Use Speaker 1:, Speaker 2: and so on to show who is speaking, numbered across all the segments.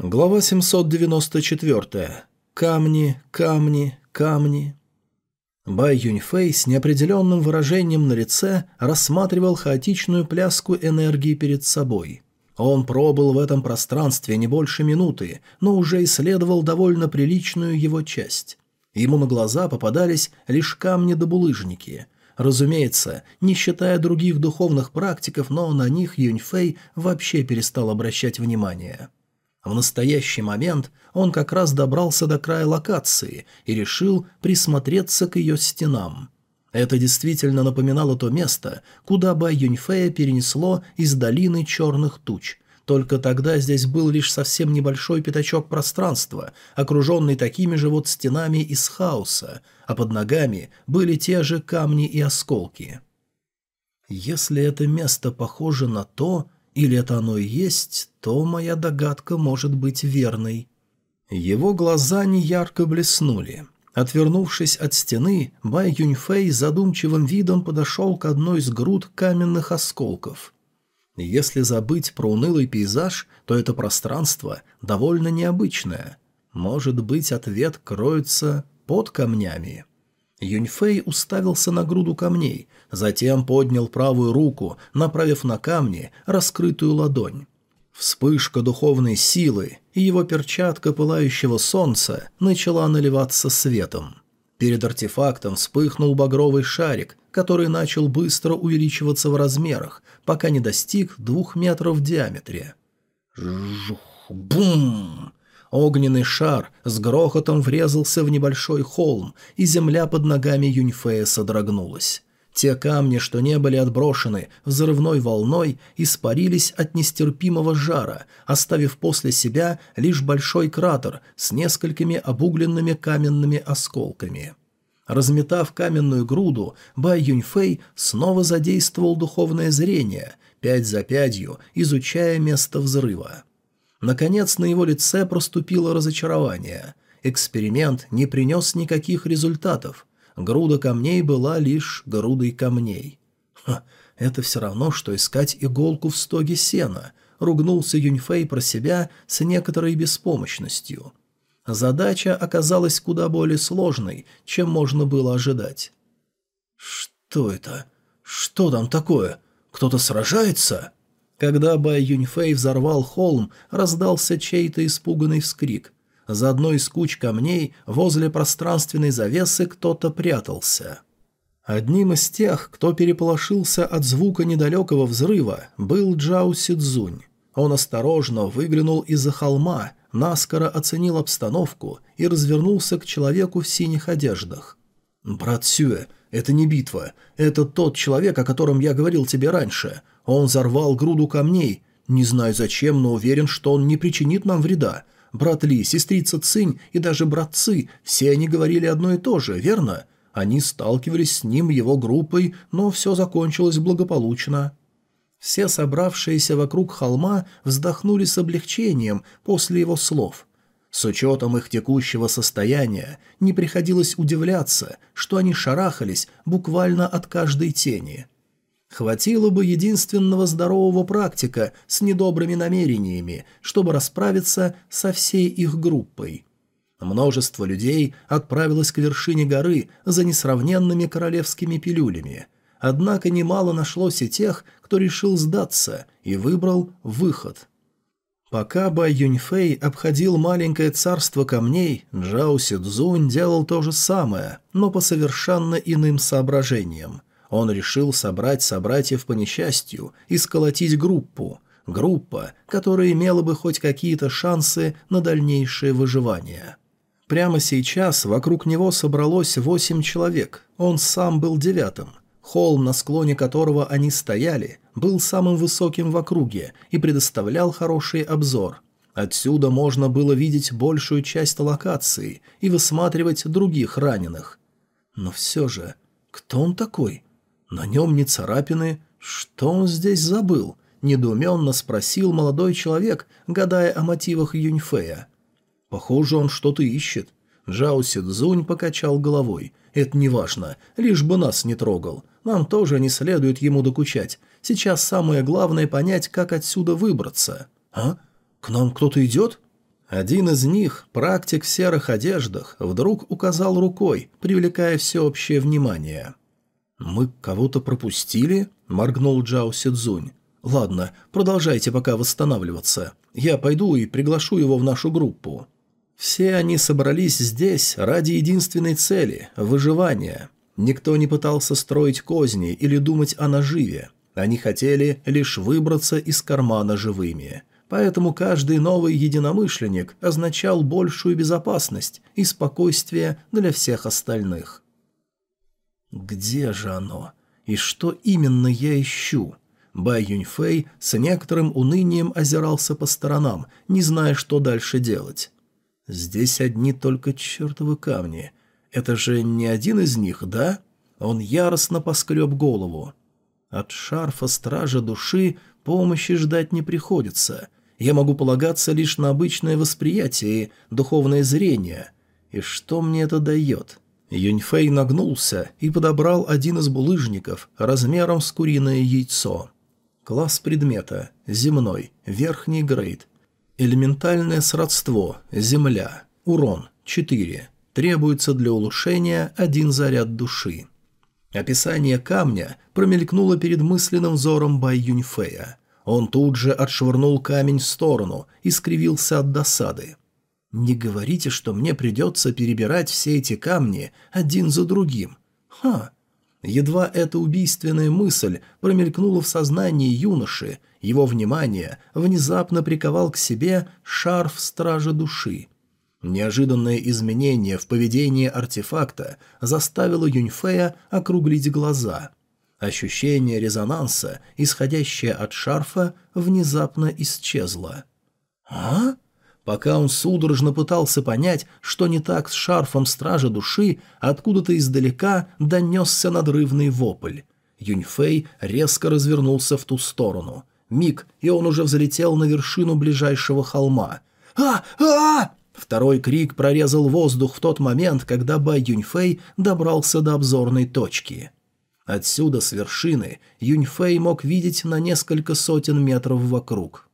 Speaker 1: Глава 794. Камни, камни, камни. Бай Юньфэй с неопределенным выражением на лице рассматривал хаотичную пляску энергии перед собой. Он пробыл в этом пространстве не больше минуты, но уже исследовал довольно приличную его часть. Ему на глаза попадались лишь камни да булыжники. Разумеется, не считая других духовных практиков, но на них Юньфэй вообще перестал обращать внимание. В настоящий момент он как раз добрался до края локации и решил присмотреться к ее стенам. Это действительно напоминало то место, куда Бай Юньфея перенесло из долины черных туч. Только тогда здесь был лишь совсем небольшой пятачок пространства, окруженный такими же вот стенами из хаоса, а под ногами были те же камни и осколки. Если это место похоже на то, или это оно и есть, то моя догадка может быть верной. Его глаза неярко блеснули. Отвернувшись от стены, Бай Юньфэй задумчивым видом подошел к одной из груд каменных осколков. Если забыть про унылый пейзаж, то это пространство довольно необычное. Может быть, ответ кроется под камнями. Юньфэй уставился на груду камней, затем поднял правую руку, направив на камни раскрытую ладонь. Вспышка духовной силы, и его перчатка пылающего солнца начала наливаться светом. Перед артефактом вспыхнул багровый шарик, который начал быстро увеличиваться в размерах, пока не достиг двух метров в диаметре. Жух, бум! Огненный шар с грохотом врезался в небольшой холм, и земля под ногами Юньфея содрогнулась. Те камни, что не были отброшены взрывной волной, испарились от нестерпимого жара, оставив после себя лишь большой кратер с несколькими обугленными каменными осколками. Разметав каменную груду, Бай Юньфэй снова задействовал духовное зрение, пять за пятью, изучая место взрыва. Наконец на его лице проступило разочарование. Эксперимент не принес никаких результатов. Груда камней была лишь грудой камней. Ха, это все равно, что искать иголку в стоге сена, ругнулся Юньфэй про себя с некоторой беспомощностью. Задача оказалась куда более сложной, чем можно было ожидать. «Что это? Что там такое? Кто-то сражается?» Когда Бай Юньфэй взорвал холм, раздался чей-то испуганный вскрик. За одной из куч камней возле пространственной завесы кто-то прятался. Одним из тех, кто переполошился от звука недалекого взрыва, был Джао Сидзунь. Он осторожно выглянул из-за холма, наскоро оценил обстановку и развернулся к человеку в синих одеждах. «Брат Сюэ, это не битва. Это тот человек, о котором я говорил тебе раньше. Он взорвал груду камней. Не знаю зачем, но уверен, что он не причинит нам вреда. Брат Ли, сестрица Цинь и даже брат все они говорили одно и то же, верно? Они сталкивались с ним его группой, но все закончилось благополучно. Все собравшиеся вокруг холма вздохнули с облегчением после его слов. С учетом их текущего состояния не приходилось удивляться, что они шарахались буквально от каждой тени – Хватило бы единственного здорового практика с недобрыми намерениями, чтобы расправиться со всей их группой. Множество людей отправилось к вершине горы за несравненными королевскими пилюлями. Однако немало нашлось и тех, кто решил сдаться и выбрал выход. Пока Бай Юньфэй обходил маленькое царство камней, Джао Сидзунь делал то же самое, но по совершенно иным соображениям – он решил собрать собратьев по несчастью и сколотить группу. Группа, которая имела бы хоть какие-то шансы на дальнейшее выживание. Прямо сейчас вокруг него собралось восемь человек, он сам был девятым. Холм, на склоне которого они стояли, был самым высоким в округе и предоставлял хороший обзор. Отсюда можно было видеть большую часть локации и высматривать других раненых. Но все же, кто он такой? На нем не царапины. Что он здесь забыл? Недоуменно спросил молодой человек, гадая о мотивах Юньфея. Похоже, он что-то ищет. Джао Сидзунь покачал головой. «Это не важно, лишь бы нас не трогал. Нам тоже не следует ему докучать. Сейчас самое главное понять, как отсюда выбраться». «А? К нам кто-то идет?» Один из них, практик в серых одеждах, вдруг указал рукой, привлекая всеобщее внимание. «Мы кого-то пропустили?» – моргнул Джао Сидзунь. «Ладно, продолжайте пока восстанавливаться. Я пойду и приглашу его в нашу группу». Все они собрались здесь ради единственной цели – выживания. Никто не пытался строить козни или думать о наживе. Они хотели лишь выбраться из кармана живыми поэтому каждый новый единомышленник означал большую безопасность и спокойствие для всех остальных. «Где же оно? И что именно я ищу?» Бай Юньфэй с некоторым унынием озирался по сторонам, не зная, что дальше делать. «Здесь одни только чертовы камни. Это же не один из них, да?» Он яростно поскреб голову. От шарфа стража души помощи ждать не приходится я могу полагаться лишь на обычное восприятие духовное зрение. И что мне это дает? Юньфэй нагнулся и подобрал один из булыжников размером с куриное яйцо. Класс предмета. Земной. Верхний грейд. Элементальное сродство. Земля. Урон. 4. Требуется для улучшения один заряд души. Описание камня промелькнуло перед мысленным взором Бай Юньфэя. Он тут же отшвырнул камень в сторону и скривился от досады. «Не говорите, что мне придется перебирать все эти камни один за другим. Ха!» Едва эта убийственная мысль промелькнула в сознании юноши, его внимание внезапно приковал к себе шарф Стража Души. Неожиданное изменение в поведении артефакта заставило Юньфея округлить глаза. Ощущение резонанса, исходящее от шарфа, внезапно исчезло. «А?» Пока он судорожно пытался понять, что не так с шарфом стража души, откуда-то издалека донесся надрывный вопль. Юньфэй резко развернулся в ту сторону. Миг, и он уже взлетел на вершину ближайшего холма. «А! А!» Второй крик прорезал воздух в тот момент, когда Бай Юньфэй добрался до обзорной точки. Отсюда, с вершины, Юньфэй мог видеть на несколько сотен метров вокруг.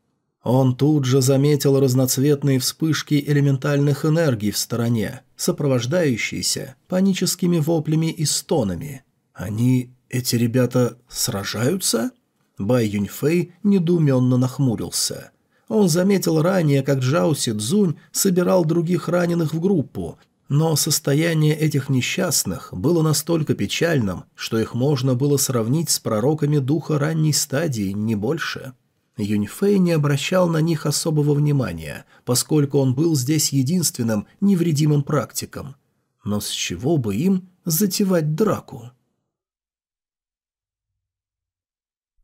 Speaker 1: Он тут же заметил разноцветные вспышки элементальных энергий в стороне, сопровождающиеся паническими воплями и стонами. «Они, эти ребята, сражаются?» Бай Юньфэй недоуменно нахмурился. Он заметил ранее, как Джао Сидзунь собирал других раненых в группу, но состояние этих несчастных было настолько печальным, что их можно было сравнить с пророками духа ранней стадии, не больше. Юньфэй не обращал на них особого внимания, поскольку он был здесь единственным невредимым практиком. Но с чего бы им затевать драку?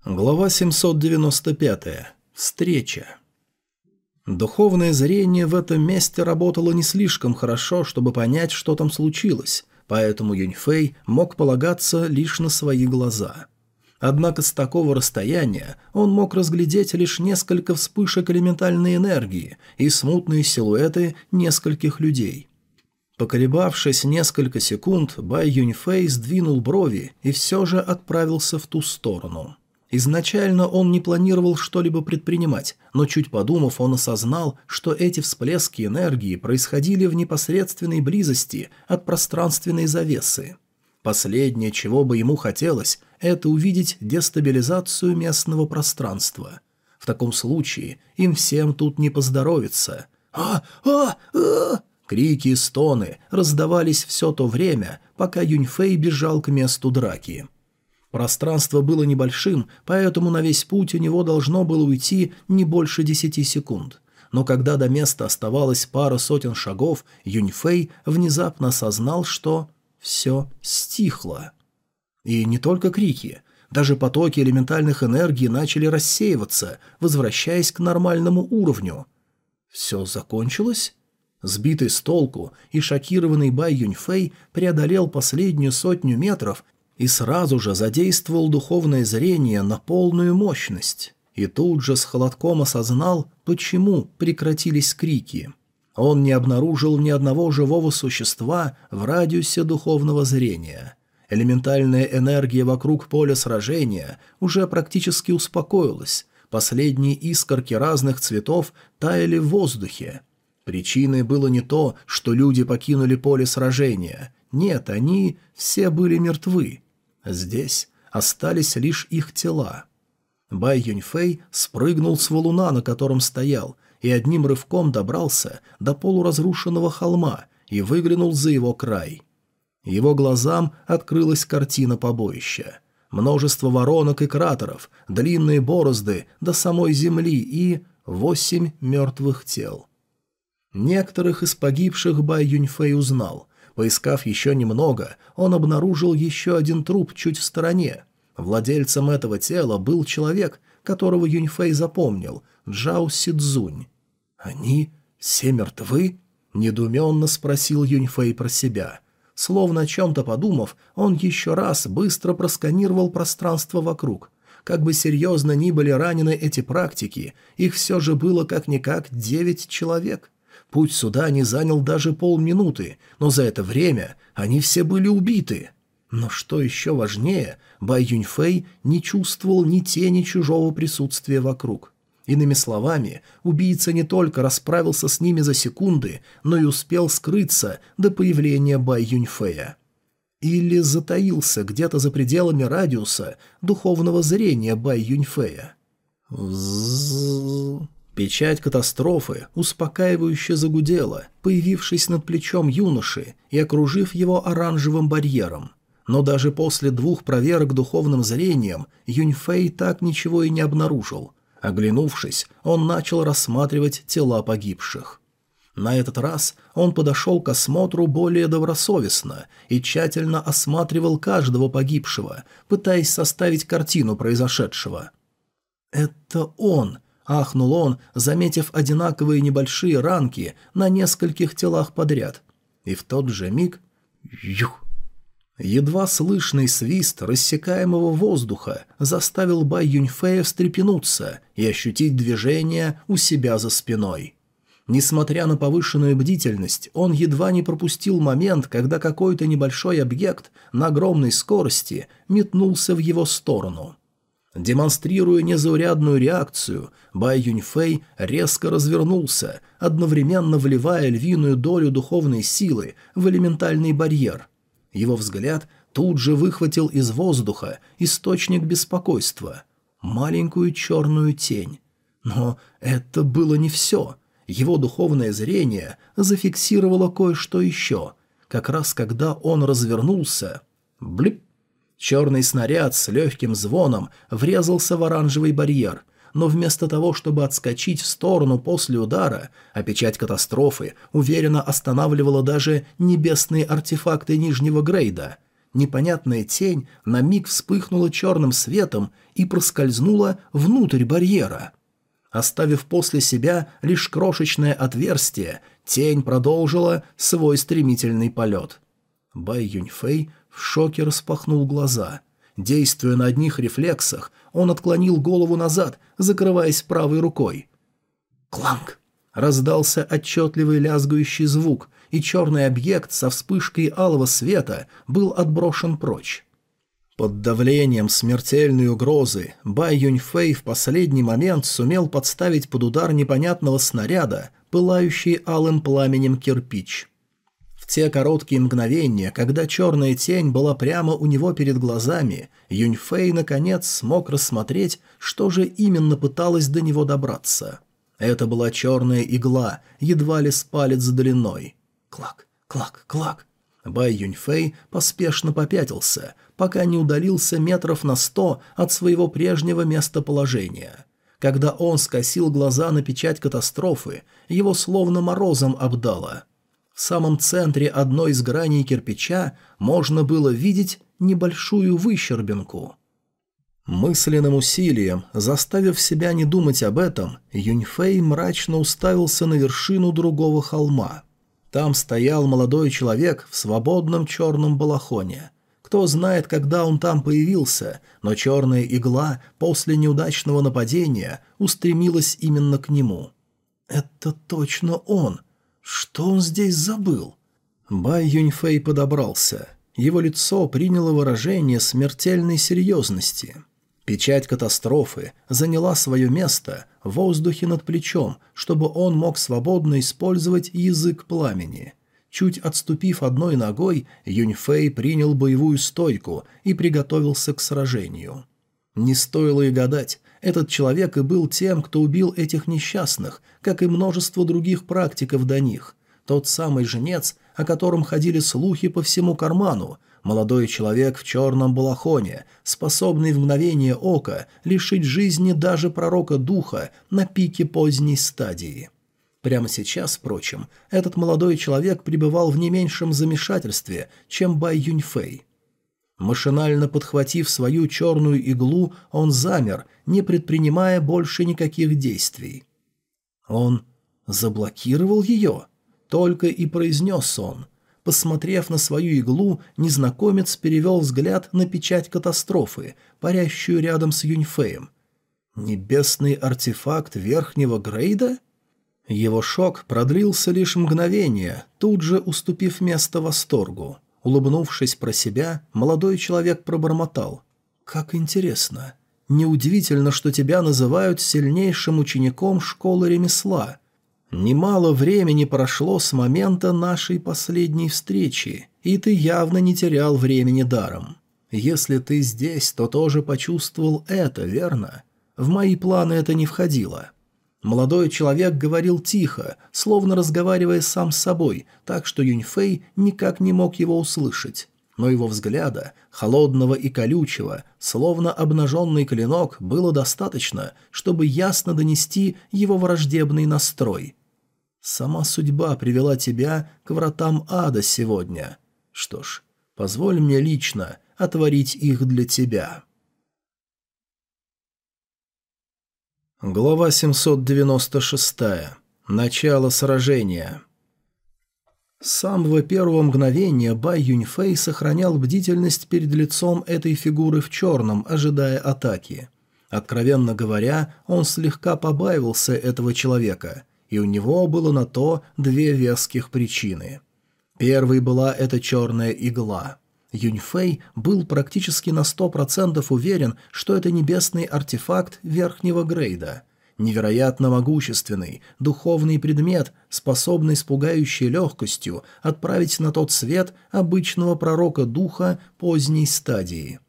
Speaker 1: Глава 795. Встреча. Духовное зрение в этом месте работало не слишком хорошо, чтобы понять, что там случилось, поэтому Юньфэй мог полагаться лишь на свои глаза. Однако с такого расстояния он мог разглядеть лишь несколько вспышек элементальной энергии и смутные силуэты нескольких людей. Поколебавшись несколько секунд, Бай Юньфэй сдвинул брови и все же отправился в ту сторону. Изначально он не планировал что-либо предпринимать, но чуть подумав, он осознал, что эти всплески энергии происходили в непосредственной близости от пространственной завесы. Последнее, чего бы ему хотелось, это увидеть дестабилизацию местного пространства. В таком случае им всем тут не поздоровится. «А! А! А!» Крики и стоны раздавались все то время, пока Юньфэй бежал к месту драки. Пространство было небольшим, поэтому на весь путь у него должно было уйти не больше десяти секунд. Но когда до места оставалось пара сотен шагов, Юньфэй внезапно осознал, что все стихло. И не только крики. Даже потоки элементальных энергий начали рассеиваться, возвращаясь к нормальному уровню. Все закончилось? Сбитый с толку и шокированный Бай Юньфэй преодолел последнюю сотню метров и сразу же задействовал духовное зрение на полную мощность. И тут же с холодком осознал, почему прекратились крики. Он не обнаружил ни одного живого существа в радиусе духовного зрения. Элементальная энергия вокруг поля сражения уже практически успокоилась, последние искорки разных цветов таяли в воздухе. Причиной было не то, что люди покинули поле сражения. Нет, они все были мертвы. Здесь остались лишь их тела. Бай Юньфэй спрыгнул с валуна, на котором стоял, и одним рывком добрался до полуразрушенного холма и выглянул за его край. Его глазам открылась картина побоища. Множество воронок и кратеров, длинные борозды до самой земли и восемь мертвых тел. Некоторых из погибших Бай Юньфэй узнал. Поискав еще немного, он обнаружил еще один труп чуть в стороне. Владельцем этого тела был человек, которого Юньфэй запомнил – Джао Сидзунь. «Они все мертвы?» – недуменно спросил Юньфэй про себя. Словно о чем-то подумав, он еще раз быстро просканировал пространство вокруг. Как бы серьезно ни были ранены эти практики, их все же было как-никак девять человек – Путь сюда не занял даже полминуты, но за это время они все были убиты. Но что еще важнее, Бай Юньфэй не чувствовал ни тени чужого присутствия вокруг. Иными словами, убийца не только расправился с ними за секунды, но и успел скрыться до появления Бай Юньфэя. Или затаился где-то за пределами радиуса духовного зрения Бай Юньфэя. Взззз... Печать катастрофы успокаивающе загудела, появившись над плечом юноши и окружив его оранжевым барьером. Но даже после двух проверок духовным зрением Юньфэй так ничего и не обнаружил. Оглянувшись, он начал рассматривать тела погибших. На этот раз он подошел к осмотру более добросовестно и тщательно осматривал каждого погибшего, пытаясь составить картину произошедшего. «Это он!» Ахнул он, заметив одинаковые небольшие ранки на нескольких телах подряд. И в тот же миг... Юх! Едва слышный свист рассекаемого воздуха заставил Бай Юньфея встрепенуться и ощутить движение у себя за спиной. Несмотря на повышенную бдительность, он едва не пропустил момент, когда какой-то небольшой объект на огромной скорости метнулся в его сторону. Демонстрируя незаурядную реакцию, Бай Юньфэй резко развернулся, одновременно вливая львиную долю духовной силы в элементальный барьер. Его взгляд тут же выхватил из воздуха источник беспокойства – маленькую черную тень. Но это было не все. Его духовное зрение зафиксировало кое-что еще. Как раз когда он развернулся – блип! Черный снаряд с легким звоном врезался в оранжевый барьер, но вместо того, чтобы отскочить в сторону после удара, а печать катастрофы уверенно останавливала даже небесные артефакты нижнего грейда. Непонятная тень на миг вспыхнула черным светом и проскользнула внутрь барьера. Оставив после себя лишь крошечное отверстие, тень продолжила свой стремительный полет. Бай Юньфэй в шоке распахнул глаза. Действуя на одних рефлексах, он отклонил голову назад, закрываясь правой рукой. «Кланг!» Раздался отчетливый лязгающий звук, и черный объект со вспышкой алого света был отброшен прочь. Под давлением смертельной угрозы Бай Юньфэй в последний момент сумел подставить под удар непонятного снаряда, пылающий алым пламенем кирпич те короткие мгновения, когда черная тень была прямо у него перед глазами, Юньфэй наконец смог рассмотреть, что же именно пыталась до него добраться. Это была черная игла, едва ли с палец длиной. Клак, клак, клак. Бай Юньфэй поспешно попятился, пока не удалился метров на сто от своего прежнего местоположения. Когда он скосил глаза на печать катастрофы, его словно морозом обдало – в самом центре одной из граней кирпича можно было видеть небольшую выщербинку. Мысленным усилием, заставив себя не думать об этом, Юньфэй мрачно уставился на вершину другого холма. Там стоял молодой человек в свободном черном балахоне. Кто знает, когда он там появился, но черная игла после неудачного нападения устремилась именно к нему. «Это точно он!» Что он здесь забыл? Бай Юньфэй подобрался. Его лицо приняло выражение смертельной серьезности. Печать катастрофы заняла свое место в воздухе над плечом, чтобы он мог свободно использовать язык пламени. Чуть отступив одной ногой, Юньфэй принял боевую стойку и приготовился к сражению. Не стоило и гадать, этот человек и был тем, кто убил этих несчастных, как и множество других практиков до них. Тот самый женец, о котором ходили слухи по всему карману, молодой человек в черном балахоне, способный в мгновение ока лишить жизни даже пророка духа на пике поздней стадии. Прямо сейчас, впрочем, этот молодой человек пребывал в не меньшем замешательстве, чем Бай Юньфэй. Машинально подхватив свою черную иглу, он замер, не предпринимая больше никаких действий. Он заблокировал ее? Только и произнес он. Посмотрев на свою иглу, незнакомец перевел взгляд на печать катастрофы, парящую рядом с Юньфеем. «Небесный артефакт верхнего грейда?» Его шок продлился лишь мгновение, тут же уступив место восторгу. Улыбнувшись про себя, молодой человек пробормотал. «Как интересно. Неудивительно, что тебя называют сильнейшим учеником школы ремесла. Немало времени прошло с момента нашей последней встречи, и ты явно не терял времени даром. Если ты здесь, то тоже почувствовал это, верно? В мои планы это не входило». Молодой человек говорил тихо, словно разговаривая сам с собой, так что Юньфэй никак не мог его услышать. Но его взгляда, холодного и колючего, словно обнаженный клинок, было достаточно, чтобы ясно донести его враждебный настрой. «Сама судьба привела тебя к вратам ада сегодня. Что ж, позволь мне лично отворить их для тебя». Глава 796. Начало сражения. С самого первого мгновения Бай Юньфэй сохранял бдительность перед лицом этой фигуры в черном, ожидая атаки. Откровенно говоря, он слегка побаивался этого человека, и у него было на то две веских причины. Первой была эта черная игла – Юньфэй был практически на сто процентов уверен, что это небесный артефакт верхнего грейда. Невероятно могущественный, духовный предмет, способный с пугающей легкостью отправить на тот свет обычного пророка духа поздней стадии.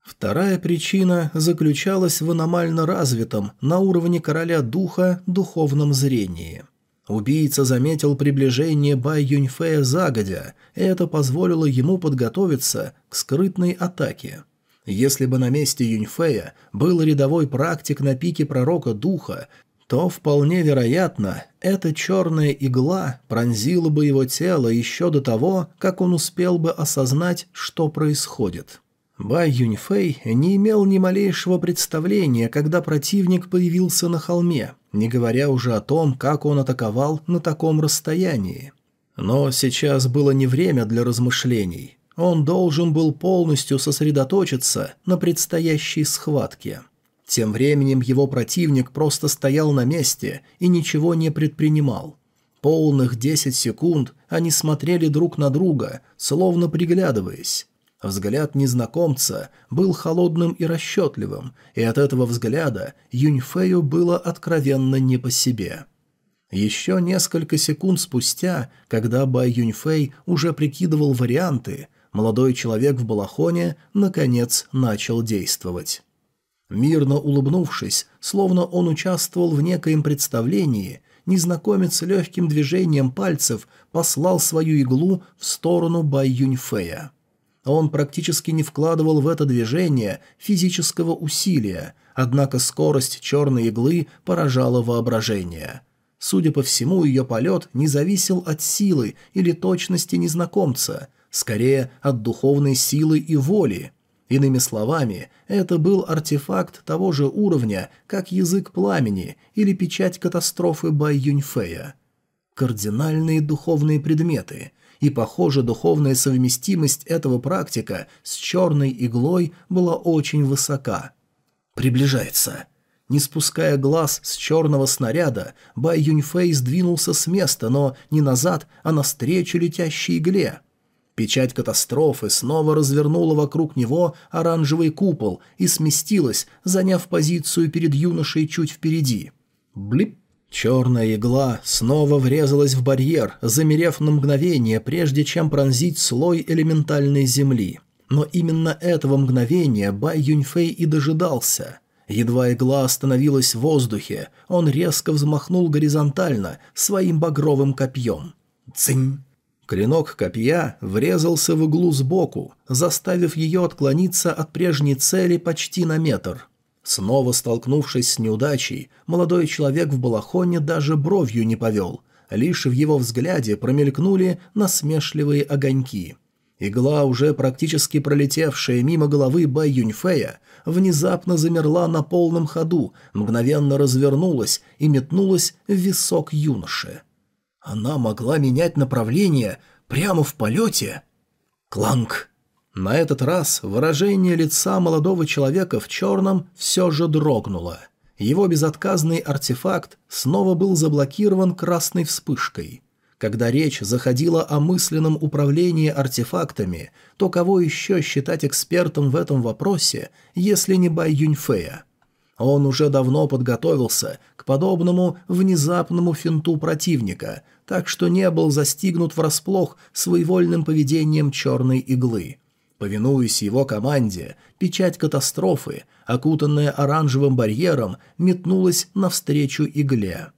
Speaker 1: Вторая причина заключалась в аномально развитом на уровне короля духа духовном зрении – Убийца заметил приближение Бай Юньфея загодя, и это позволило ему подготовиться к скрытной атаке. Если бы на месте Юньфея был рядовой практик на пике пророка духа, то вполне вероятно, эта черная игла пронзила бы его тело еще до того, как он успел бы осознать, что происходит. Бай Юньфэй не имел ни малейшего представления, когда противник появился на холме, не говоря уже о том, как он атаковал на таком расстоянии. Но сейчас было не время для размышлений. Он должен был полностью сосредоточиться на предстоящей схватке. Тем временем его противник просто стоял на месте и ничего не предпринимал. Полных десять секунд они смотрели друг на друга, словно приглядываясь. Взгляд незнакомца был холодным и расчетливым, и от этого взгляда Юньфею было откровенно не по себе. Еще несколько секунд спустя, когда Бай Юньфэй уже прикидывал варианты, молодой человек в балахоне наконец начал действовать. Мирно улыбнувшись, словно он участвовал в некоем представлении, незнакомец легким движением пальцев послал свою иглу в сторону Бай Юньфэя. Он практически не вкладывал в это движение физического усилия, однако скорость черной иглы поражала воображение. Судя по всему, ее полет не зависел от силы или точности незнакомца, скорее от духовной силы и воли. Иными словами, это был артефакт того же уровня, как язык пламени или печать катастрофы Бай Юньфея. Кардинальные духовные предметы – и, похоже, духовная совместимость этого практика с черной иглой была очень высока. Приближается. Не спуская глаз с черного снаряда, Бай Юньфэй сдвинулся с места, но не назад, а навстречу летящей игле. Печать катастрофы снова развернула вокруг него оранжевый купол и сместилась, заняв позицию перед юношей чуть впереди. Блип! Черная игла снова врезалась в барьер, замерев на мгновение, прежде чем пронзить слой элементальной земли. Но именно этого мгновения Бай Юньфэй и дожидался. Едва игла остановилась в воздухе, он резко взмахнул горизонтально своим багровым копьем. Цинь! Клинок копья врезался в иглу сбоку, заставив ее отклониться от прежней цели почти на метр. Снова столкнувшись с неудачей, молодой человек в балахоне даже бровью не повел. Лишь в его взгляде промелькнули насмешливые огоньки. Игла, уже практически пролетевшая мимо головы Бай Юньфея, внезапно замерла на полном ходу, мгновенно развернулась и метнулась в висок юноши. Она могла менять направление прямо в полете? Кланг! На этот раз выражение лица молодого человека в черном все же дрогнуло. Его безотказный артефакт снова был заблокирован красной вспышкой. Когда речь заходила о мысленном управлении артефактами, то кого еще считать экспертом в этом вопросе, если не Бай Юньфея? Он уже давно подготовился к подобному внезапному финту противника – так что не был застигнут врасплох своевольным поведением черной иглы. Повинуясь его команде, печать катастрофы, окутанная оранжевым барьером, метнулась навстречу игле.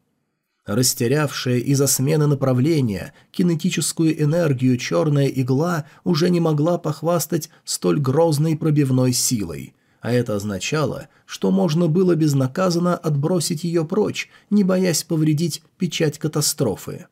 Speaker 1: Растерявшая из-за смены направления кинетическую энергию черная игла уже не могла похвастать столь грозной пробивной силой, а это означало, что можно было безнаказанно отбросить ее прочь, не боясь повредить печать катастрофы.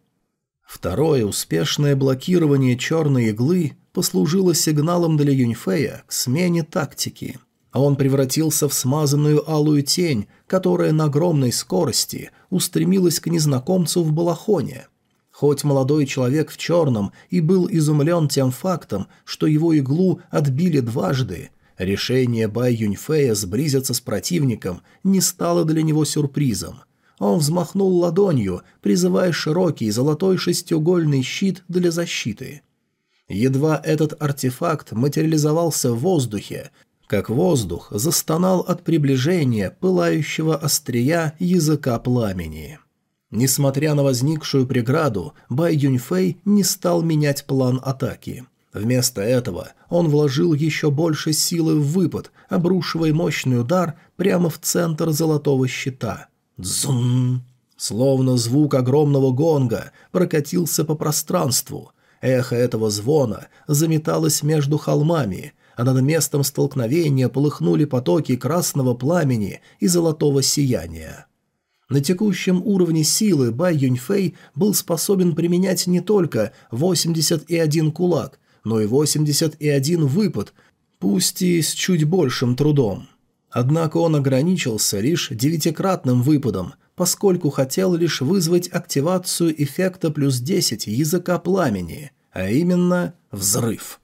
Speaker 1: Второе успешное блокирование черной иглы послужило сигналом для Юньфея к смене тактики, а он превратился в смазанную алую тень, которая на огромной скорости устремилась к незнакомцу в балахоне. Хоть молодой человек в черном и был изумлен тем фактом, что его иглу отбили дважды, решение Бай Юньфея сблизиться с противником не стало для него сюрпризом – он взмахнул ладонью, призывая широкий золотой шестиугольный щит для защиты. Едва этот артефакт материализовался в воздухе, как воздух застонал от приближения пылающего острия языка пламени. Несмотря на возникшую преграду, Бай Юньфэй не стал менять план атаки. Вместо этого он вложил еще больше силы в выпад, обрушивая мощный удар прямо в центр золотого щита – Дзун! Словно звук огромного гонга прокатился по пространству. Эхо этого звона заметалось между холмами, а над местом столкновения полыхнули потоки красного пламени и золотого сияния. На текущем уровне силы Бай Юньфэй был способен применять не только 81 кулак, но и 81 выпад, пусть и с чуть большим трудом. Однако он ограничился лишь девятикратным выпадом, поскольку хотел лишь вызвать активацию эффекта плюс 10 языка пламени, а именно взрыв.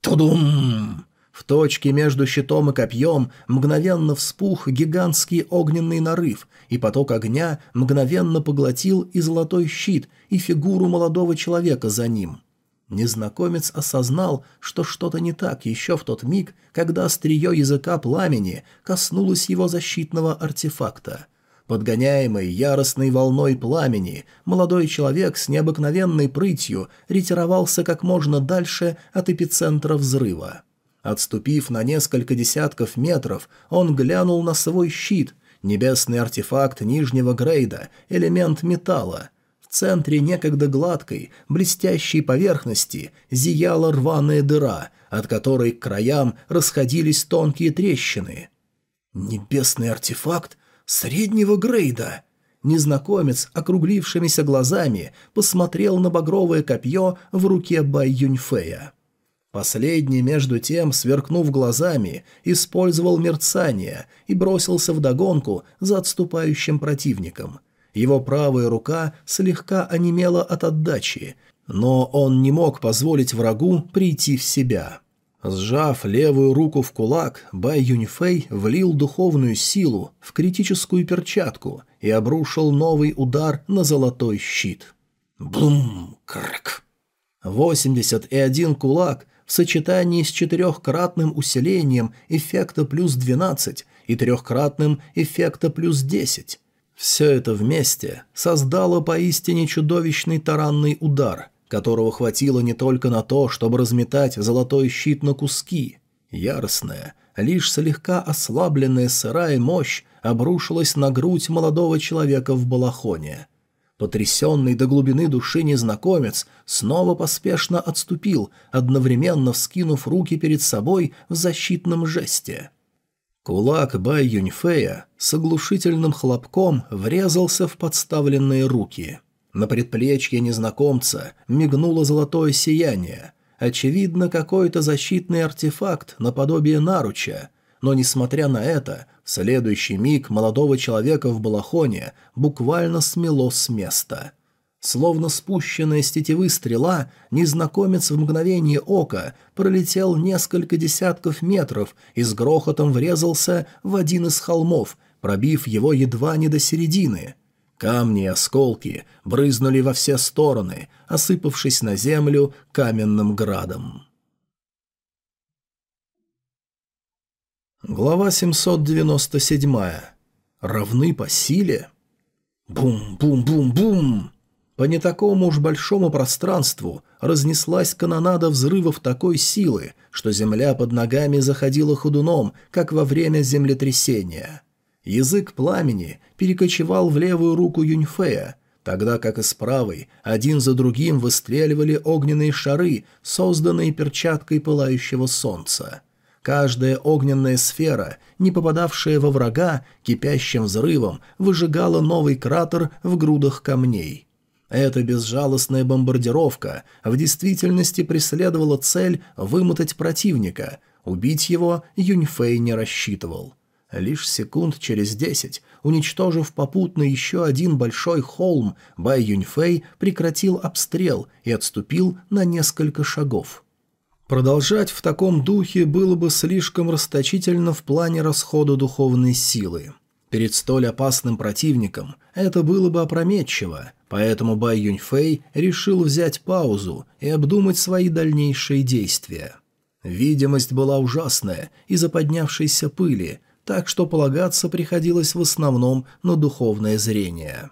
Speaker 1: Тудум! В точке между щитом и копьем мгновенно вспух гигантский огненный нарыв, и поток огня мгновенно поглотил и золотой щит, и фигуру молодого человека за ним – Незнакомец осознал, что что-то не так еще в тот миг, когда острие языка пламени коснулось его защитного артефакта. Подгоняемый яростной волной пламени, молодой человек с необыкновенной прытью ретировался как можно дальше от эпицентра взрыва. Отступив на несколько десятков метров, он глянул на свой щит, небесный артефакт нижнего грейда, элемент металла – центре некогда гладкой, блестящей поверхности зияла рваная дыра, от которой к краям расходились тонкие трещины. «Небесный артефакт среднего грейда!» Незнакомец, округлившимися глазами, посмотрел на багровое копье в руке Бай Юньфея. Последний, между тем, сверкнув глазами, использовал мерцание и бросился вдогонку за отступающим противником – его правая рука слегка онемела от отдачи, но он не мог позволить врагу прийти в себя. Сжав левую руку в кулак, Бай Юньфэй влил духовную силу в критическую перчатку и обрушил новый удар на золотой щит. Блум! Крак! 81 кулак в сочетании с четырехкратным усилением эффекта плюс 12 и трехкратным эффекта плюс 10. Все это вместе создало поистине чудовищный таранный удар, которого хватило не только на то, чтобы разметать золотой щит на куски. Яростная, лишь слегка ослабленная сырая мощь обрушилась на грудь молодого человека в балахоне – Потрясенный до глубины души незнакомец снова поспешно отступил, одновременно вскинув руки перед собой в защитном жесте. Кулак Бай Юньфея с оглушительным хлопком врезался в подставленные руки. На предплечье незнакомца мигнуло золотое сияние. Очевидно, какой-то защитный артефакт наподобие наруча, но, несмотря на это, в следующий миг молодого человека в балахоне буквально смело с места. Словно спущенная с тетивы стрела, незнакомец в мгновение ока пролетел несколько десятков метров и с грохотом врезался в один из холмов, пробив его едва не до середины. Камни и осколки брызнули во все стороны, осыпавшись на землю каменным градом. Глава 797. Равны по силе? Бум-бум-бум-бум! По не такому уж большому пространству разнеслась канонада взрывов такой силы, что земля под ногами заходила ходуном, как во время землетрясения. Язык пламени перекочевал в левую руку Юньфея, тогда как из правой один за другим выстреливали огненные шары, созданные перчаткой пылающего солнца. Каждая огненная сфера, не попадавшая во врага, кипящим взрывом выжигала новый кратер в грудах камней. Эта безжалостная бомбардировка в действительности преследовала цель вымотать противника. Убить его Юньфэй не рассчитывал. Лишь секунд через десять, уничтожив попутно еще один большой холм, Бай Юньфэй прекратил обстрел и отступил на несколько шагов. Продолжать в таком духе было бы слишком расточительно в плане расхода духовной силы. Перед столь опасным противником это было бы опрометчиво, поэтому Бай Юньфэй решил взять паузу и обдумать свои дальнейшие действия. Видимость была ужасная из-за поднявшейся пыли, так что полагаться приходилось в основном на духовное зрение.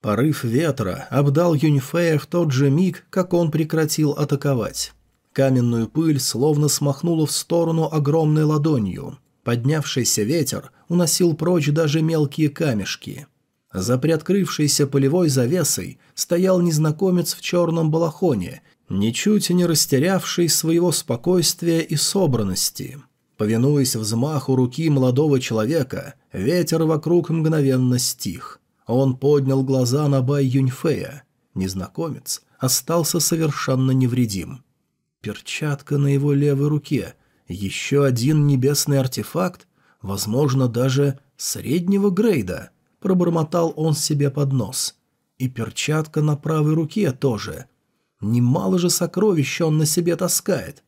Speaker 1: Порыв ветра обдал Юньфэя в тот же миг, как он прекратил атаковать. Каменную пыль словно смахнуло в сторону огромной ладонью. Поднявшийся ветер уносил прочь даже мелкие камешки. За приоткрывшейся полевой завесой стоял незнакомец в черном балахоне, ничуть не растерявший своего спокойствия и собранности. Повинуясь взмаху руки молодого человека, ветер вокруг мгновенно стих. Он поднял глаза на Бай Юньфея. Незнакомец остался совершенно невредим. Перчатка на его левой руке. Еще один небесный артефакт? Возможно, даже среднего грейда. Пробормотал он себе под нос. И перчатка на правой руке тоже. Немало же сокровищ он на себе таскает.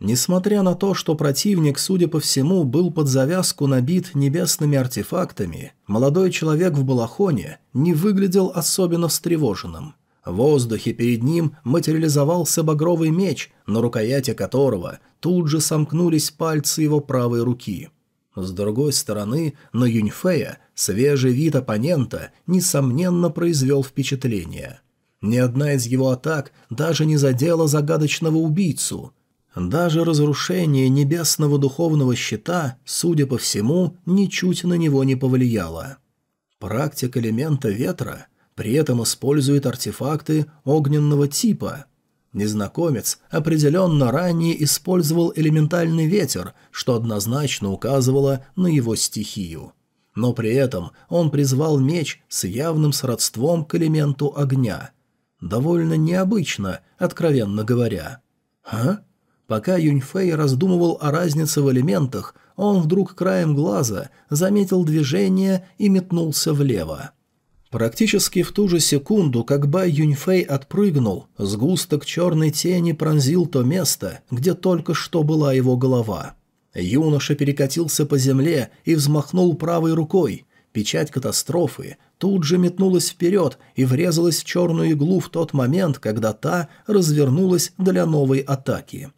Speaker 1: Несмотря на то, что противник, судя по всему, был под завязку набит небесными артефактами, молодой человек в балахоне не выглядел особенно встревоженным. В воздухе перед ним материализовался багровый меч, на рукояти которого тут же сомкнулись пальцы его правой руки. С другой стороны, на Юньфея свежий вид оппонента, несомненно, произвел впечатление. Ни одна из его атак даже не задела загадочного убийцу. Даже разрушение небесного духовного щита, судя по всему, ничуть на него не повлияло. Практик элемента ветра при этом использует артефакты огненного типа. Незнакомец определенно ранее использовал элементальный ветер, что однозначно указывало на его стихию. Но при этом он призвал меч с явным сродством к элементу огня. Довольно необычно, откровенно говоря. А? Пока Юньфэй раздумывал о разнице в элементах, он вдруг краем глаза заметил движение и метнулся влево. Практически в ту же секунду, как Бай Юньфэй отпрыгнул, сгусток черной тени пронзил то место, где только что была его голова. Юноша перекатился по земле и взмахнул правой рукой. Печать катастрофы тут же метнулась вперед и врезалась в черную иглу в тот момент, когда та развернулась для новой атаки.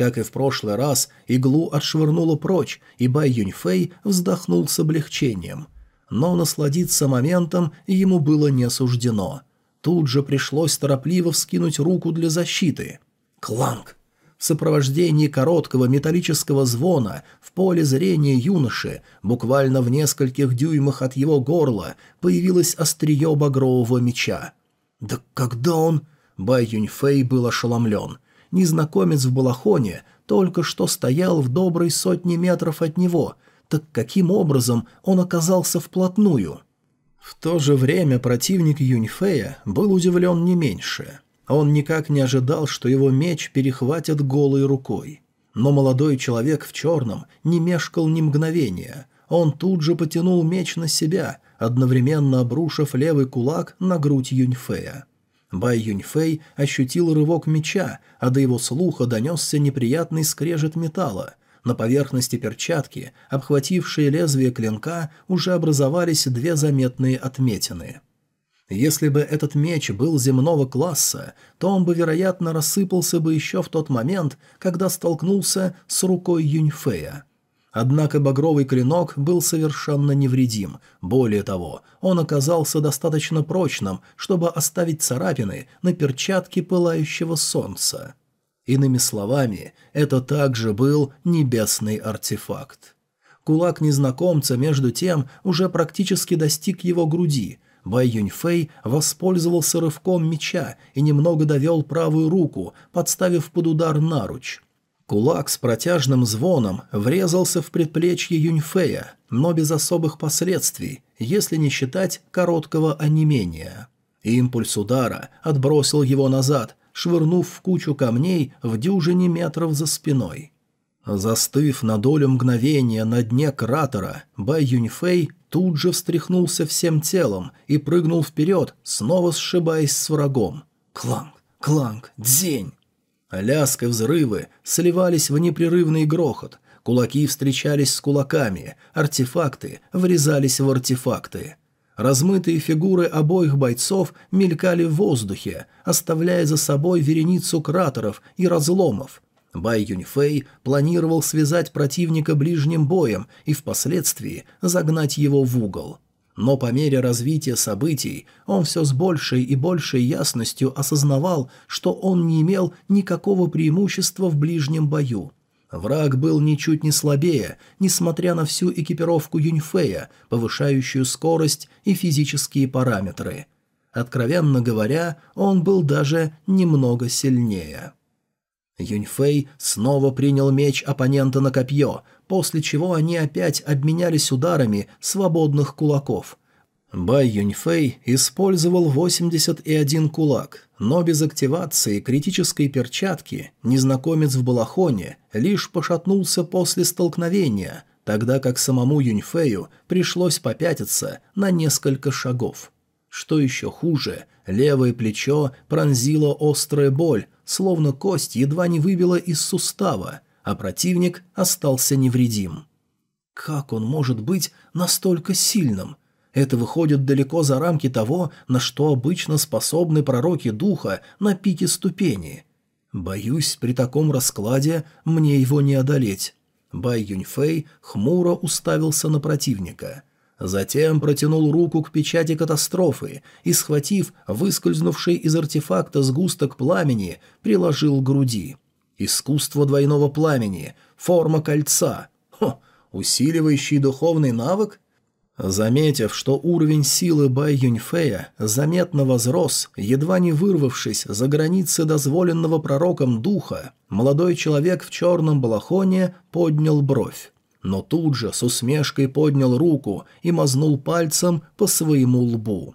Speaker 1: Как и в прошлый раз, иглу отшвырнуло прочь, и Бай Юньфэй вздохнул с облегчением. Но насладиться моментом ему было не суждено. Тут же пришлось торопливо вскинуть руку для защиты. Кланг! В сопровождении короткого металлического звона в поле зрения юноши, буквально в нескольких дюймах от его горла, появилось острие багрового меча. «Да когда он...» Бай Юньфэй был ошеломлен. Незнакомец в балахоне только что стоял в доброй сотне метров от него. Так каким образом он оказался вплотную? В то же время противник Юньфэя был удивлен не меньше. Он никак не ожидал, что его меч перехватят голой рукой. Но молодой человек в черном не мешкал ни мгновения. Он тут же потянул меч на себя, одновременно обрушив левый кулак на грудь Юньфея. Бай Юньфэй ощутил рывок меча, а до его слуха донесся неприятный скрежет металла. На поверхности перчатки, обхватившие лезвие клинка, уже образовались две заметные отметины. Если бы этот меч был земного класса, то он бы, вероятно, рассыпался бы еще в тот момент, когда столкнулся с рукой Юньфея. Однако багровый клинок был совершенно невредим. Более того, он оказался достаточно прочным, чтобы оставить царапины на перчатке пылающего солнца. Иными словами, это также был небесный артефакт. Кулак незнакомца, между тем, уже практически достиг его груди – Бай Юньфэй воспользовался рывком меча и немного довел правую руку, подставив под удар наруч. Кулак с протяжным звоном врезался в предплечье Юньфэя, но без особых последствий, если не считать короткого онемения. Импульс удара отбросил его назад, швырнув в кучу камней в дюжине метров за спиной. Застыв на долю мгновения на дне кратера, Бай Юньфэй тут же встряхнулся всем телом и прыгнул вперед, снова сшибаясь с врагом. Кланг, кланг, дзень! Ляск и взрывы сливались в непрерывный грохот, кулаки встречались с кулаками, артефакты врезались в артефакты. Размытые фигуры обоих бойцов мелькали в воздухе, оставляя за собой вереницу кратеров и разломов, Бай Юньфэй планировал связать противника ближним боем и впоследствии загнать его в угол. Но по мере развития событий он все с большей и большей ясностью осознавал, что он не имел никакого преимущества в ближнем бою. Враг был ничуть не слабее, несмотря на всю экипировку Юньфэя, повышающую скорость и физические параметры. Откровенно говоря, он был даже немного сильнее. Юньфэй снова принял меч оппонента на копье, после чего они опять обменялись ударами свободных кулаков. Бай Юньфэй использовал 81 кулак, но без активации критической перчатки незнакомец в балахоне лишь пошатнулся после столкновения, тогда как самому Юньфэю пришлось попятиться на несколько шагов. Что еще хуже, левое плечо пронзила острая боль, словно кость едва не выбила из сустава, а противник остался невредим. Как он может быть настолько сильным? Это выходит далеко за рамки того, на что обычно способны пророки духа на пике ступени. Боюсь, при таком раскладе мне его не одолеть. Бай Юньфэй хмуро уставился на противника. Затем протянул руку к печати катастрофы и, схватив выскользнувший из артефакта сгусток пламени, приложил к груди. Искусство двойного пламени, форма кольца. Хо, усиливающий духовный навык? Заметив, что уровень силы Бай Юньфея заметно возрос, едва не вырвавшись за границы дозволенного пророком духа, молодой человек в черном балахоне поднял бровь но тут же с усмешкой поднял руку и мазнул пальцем по своему лбу.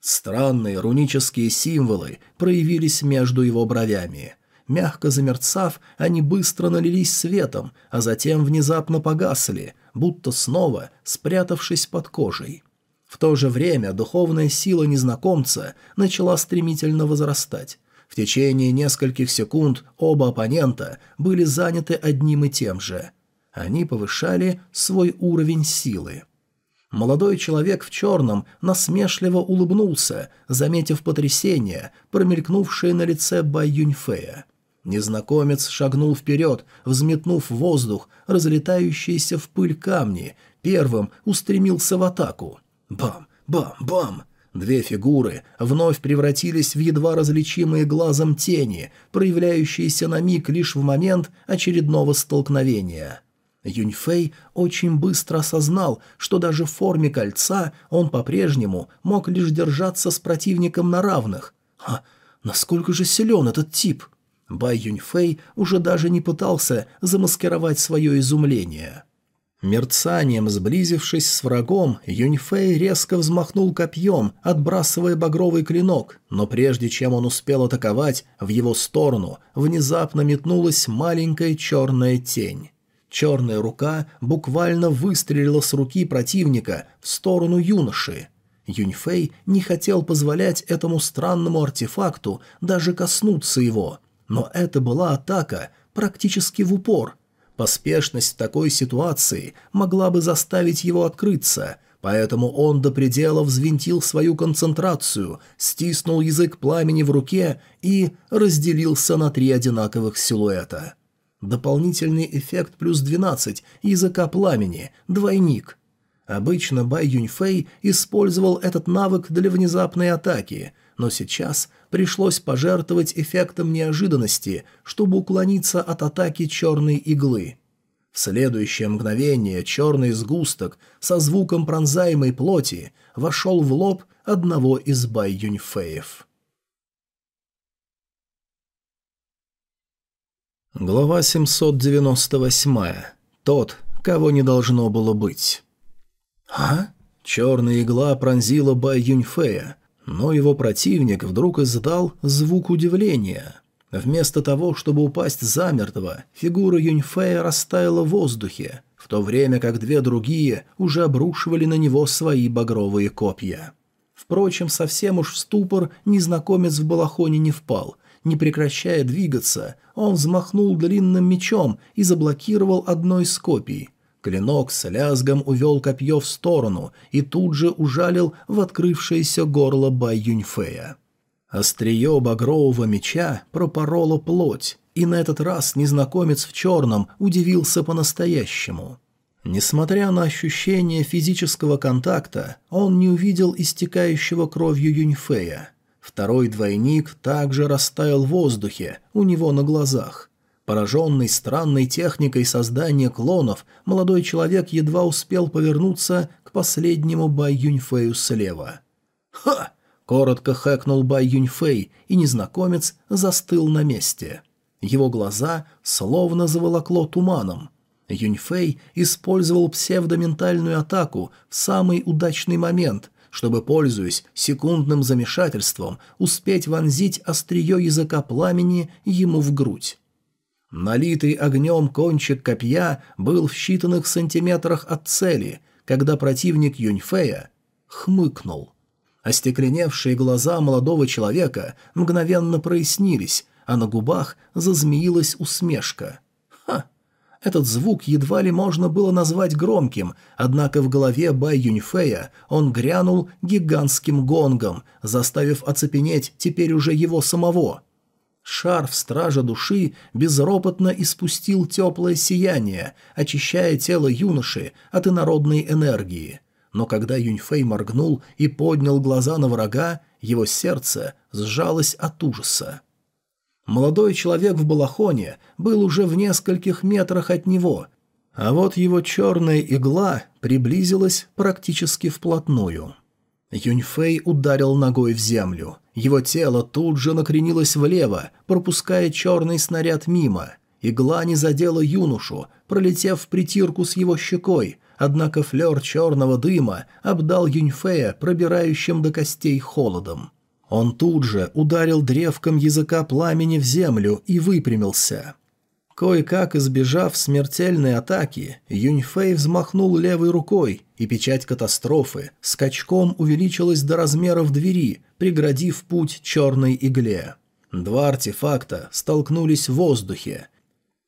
Speaker 1: Странные рунические символы проявились между его бровями. Мягко замерцав, они быстро налились светом, а затем внезапно погасли, будто снова спрятавшись под кожей. В то же время духовная сила незнакомца начала стремительно возрастать. В течение нескольких секунд оба оппонента были заняты одним и тем же – они повышали свой уровень силы. Молодой человек в черном насмешливо улыбнулся, заметив потрясение, промелькнувшее на лице Бай Юньфея. Незнакомец шагнул вперед, взметнув в воздух разлетающиеся в пыль камни, первым устремился в атаку. Бам, бам, бам! Две фигуры вновь превратились в едва различимые глазом тени, проявляющиеся на миг лишь в момент очередного столкновения. Юньфэй очень быстро осознал, что даже в форме кольца он по-прежнему мог лишь держаться с противником на равных. А насколько же силен этот тип? Бай Юньфэй уже даже не пытался замаскировать свое изумление. Мерцанием сблизившись с врагом, Юньфэй резко взмахнул копьем, отбрасывая багровый клинок, но прежде чем он успел атаковать, в его сторону внезапно метнулась маленькая черная тень. Черная рука буквально выстрелила с руки противника в сторону юноши. Юньфэй не хотел позволять этому странному артефакту даже коснуться его, но это была атака практически в упор. Поспешность такой ситуации могла бы заставить его открыться, поэтому он до предела взвинтил свою концентрацию, стиснул язык пламени в руке и разделился на три одинаковых силуэта. Дополнительный эффект плюс 12, языка пламени, двойник. Обычно Бай Юньфэй использовал этот навык для внезапной атаки, но сейчас пришлось пожертвовать эффектом неожиданности, чтобы уклониться от атаки черной иглы. В следующее мгновение черный сгусток со звуком пронзаемой плоти вошел в лоб одного из Бай Юньфэев. Глава 798. Тот, кого не должно было быть. «А?» Черная игла пронзила Бай Юньфея, но его противник вдруг издал звук удивления. Вместо того, чтобы упасть замертво, фигура Юньфея растаяла в воздухе, в то время как две другие уже обрушивали на него свои багровые копья. Впрочем, совсем уж в ступор незнакомец в балахоне не впал – не прекращая двигаться, он взмахнул длинным мечом и заблокировал одно из копий. Клинок с лязгом увел копье в сторону и тут же ужалил в открывшееся горло Бай Юньфея. Острие багрового меча пропороло плоть, и на этот раз незнакомец в черном удивился по-настоящему. Несмотря на ощущение физического контакта, он не увидел истекающего кровью Юньфея. Второй двойник также растаял в воздухе, у него на глазах. Пораженный странной техникой создания клонов, молодой человек едва успел повернуться к последнему Бай Юньфэю слева. «Ха!» — коротко хэкнул Бай Юньфэй, и незнакомец застыл на месте. Его глаза словно заволокло туманом. Юньфэй использовал псевдоментальную атаку в самый удачный момент, чтобы, пользуясь секундным замешательством, успеть вонзить острие языка пламени ему в грудь. Налитый огнем кончик копья был в считанных сантиметрах от цели, когда противник Юньфея хмыкнул. Остекленевшие глаза молодого человека мгновенно прояснились, а на губах зазмеилась усмешка. Этот звук едва ли можно было назвать громким, однако в голове Бай Юньфея он грянул гигантским гонгом, заставив оцепенеть теперь уже его самого. Шар в страже души безропотно испустил теплое сияние, очищая тело юноши от инородной энергии. Но когда Юньфэй моргнул и поднял глаза на врага, его сердце сжалось от ужаса. Молодой человек в балахоне был уже в нескольких метрах от него, а вот его черная игла приблизилась практически вплотную. Юньфэй ударил ногой в землю. Его тело тут же накренилось влево, пропуская черный снаряд мимо. Игла не задела юношу, пролетев в притирку с его щекой, однако флер черного дыма обдал Юньфэя пробирающим до костей холодом. Он тут же ударил древком языка пламени в землю и выпрямился. Кое-как избежав смертельной атаки, Юньфэй взмахнул левой рукой, и печать катастрофы скачком увеличилась до размеров двери, преградив путь черной игле. Два артефакта столкнулись в воздухе.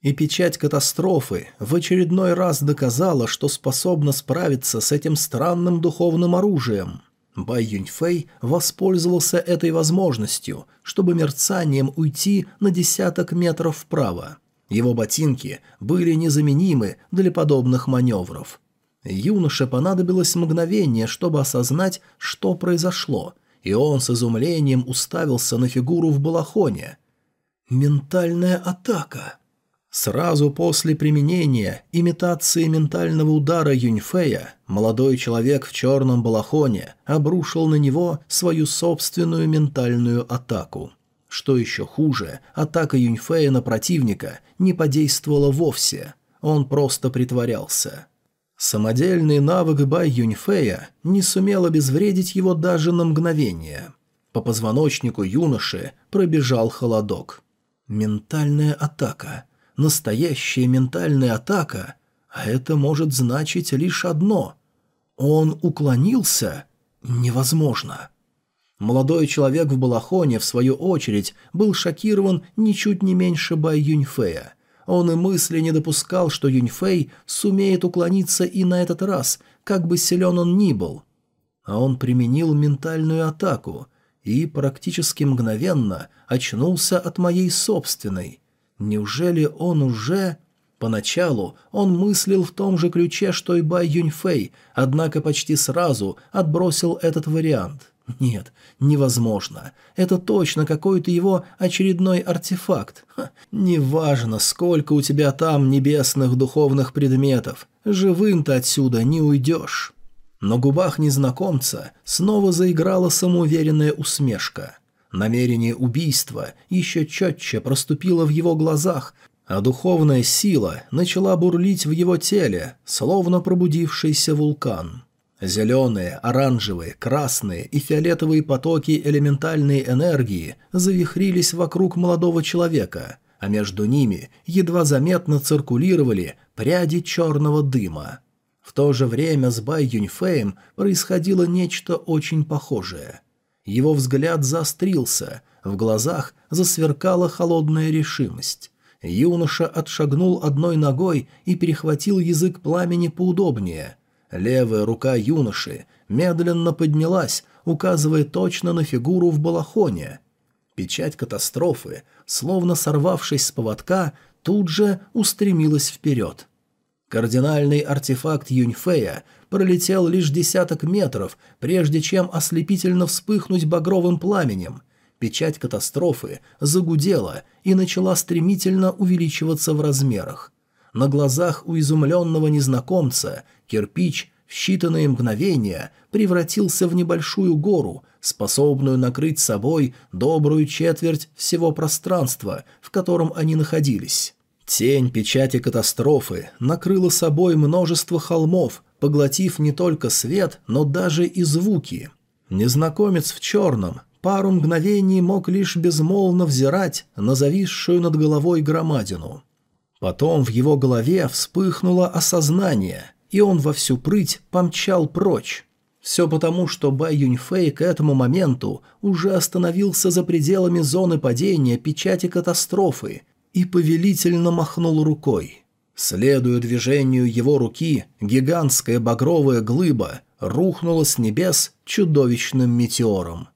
Speaker 1: И печать катастрофы в очередной раз доказала, что способна справиться с этим странным духовным оружием. Бай Юньфэй воспользовался этой возможностью, чтобы мерцанием уйти на десяток метров вправо. Его ботинки были незаменимы для подобных маневров. Юноше понадобилось мгновение, чтобы осознать, что произошло, и он с изумлением уставился на фигуру в балахоне. «Ментальная атака!» Сразу после применения имитации ментального удара Юньфея молодой человек в черном балахоне обрушил на него свою собственную ментальную атаку. Что еще хуже, атака Юньфея на противника не подействовала вовсе, он просто притворялся. Самодельный навык Бай Юньфея не сумел обезвредить его даже на мгновение. По позвоночнику юноши пробежал холодок. Ментальная атака. Настоящая ментальная атака. А это может значить лишь одно. Он уклонился? Невозможно. Молодой человек в балахоне, в свою очередь, был шокирован ничуть не меньше Бай Юньфея. Он и мысли не допускал, что Юньфэй сумеет уклониться и на этот раз, как бы силен он ни был. А он применил ментальную атаку и практически мгновенно очнулся от моей собственной. Неужели он уже... Поначалу он мыслил в том же ключе, что и Бай Юньфэй, однако почти сразу отбросил этот вариант. Нет, невозможно. Это точно какой-то его очередной артефакт. Ха, неважно, сколько у тебя там небесных духовных предметов, живым-то отсюда не уйдешь. На губах незнакомца снова заиграла самоуверенная усмешка. Намерение убийства еще четче проступило в его глазах, а духовная сила начала бурлить в его теле, словно пробудившийся вулкан. Зеленые, оранжевые, красные и фиолетовые потоки элементальной энергии завихрились вокруг молодого человека, а между ними едва заметно циркулировали пряди черного дыма. В то же время с Бай Юньфеем происходило нечто очень похожее. Его взгляд заострился, в глазах засверкала холодная решимость. Юноша отшагнул одной ногой и перехватил язык пламени поудобнее – Левая рука юноши медленно поднялась, указывая точно на фигуру в балахоне. Печать катастрофы, словно сорвавшись с поводка, тут же устремилась вперед. Кардинальный артефакт Юньфея пролетел лишь десяток метров, прежде чем ослепительно вспыхнуть багровым пламенем. Печать катастрофы загудела и начала стремительно увеличиваться в размерах. На глазах у изумленного незнакомца кирпич в считанные мгновения превратился в небольшую гору, способную накрыть собой добрую четверть всего пространства, в котором они находились. Тень печати катастрофы накрыла собой множество холмов, поглотив не только свет, но даже и звуки. Незнакомец в черном пару мгновений мог лишь безмолвно взирать на зависшую над головой громадину. Потом в его голове вспыхнуло осознание, и он во всю прыть помчал прочь. Все потому, что Бай Юньфэй к этому моменту уже остановился за пределами зоны падения печати катастрофы и повелительно махнул рукой. Следуя движению его руки, гигантская багровая глыба рухнула с небес чудовищным метеором.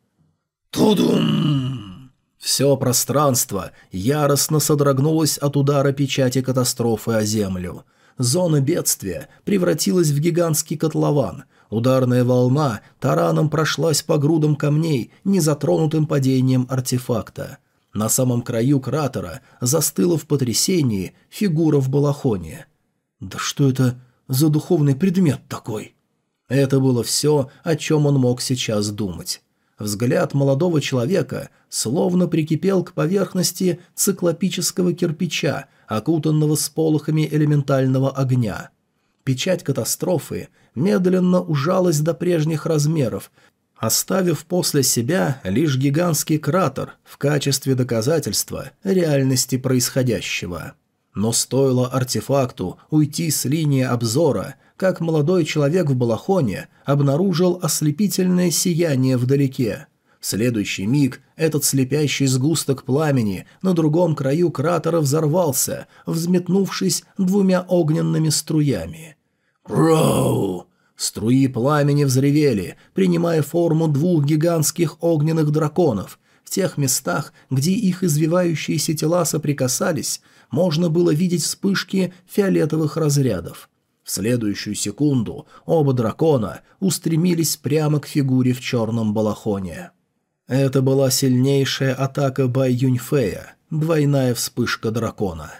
Speaker 1: «Тудум!» Все пространство яростно содрогнулось от удара печати катастрофы о землю. Зона бедствия превратилась в гигантский котлован. Ударная волна тараном прошлась по грудам камней, не затронутым падением артефакта. На самом краю кратера застыла в потрясении фигура в балахоне. «Да что это за духовный предмет такой?» Это было все, о чем он мог сейчас думать. Взгляд молодого человека словно прикипел к поверхности циклопического кирпича, окутанного сполохами элементального огня. Печать катастрофы медленно ужалась до прежних размеров, оставив после себя лишь гигантский кратер в качестве доказательства реальности происходящего. Но стоило артефакту уйти с линии обзора, как молодой человек в балахоне обнаружил ослепительное сияние вдалеке. В следующий миг этот слепящий сгусток пламени на другом краю кратера взорвался, взметнувшись двумя огненными струями. «Роу!» Струи пламени взревели, принимая форму двух гигантских огненных драконов. В тех местах, где их извивающиеся тела соприкасались, можно было видеть вспышки фиолетовых разрядов. В следующую секунду оба дракона устремились прямо к фигуре в черном балахоне. Это была сильнейшая атака Бай Юньфея, двойная вспышка дракона.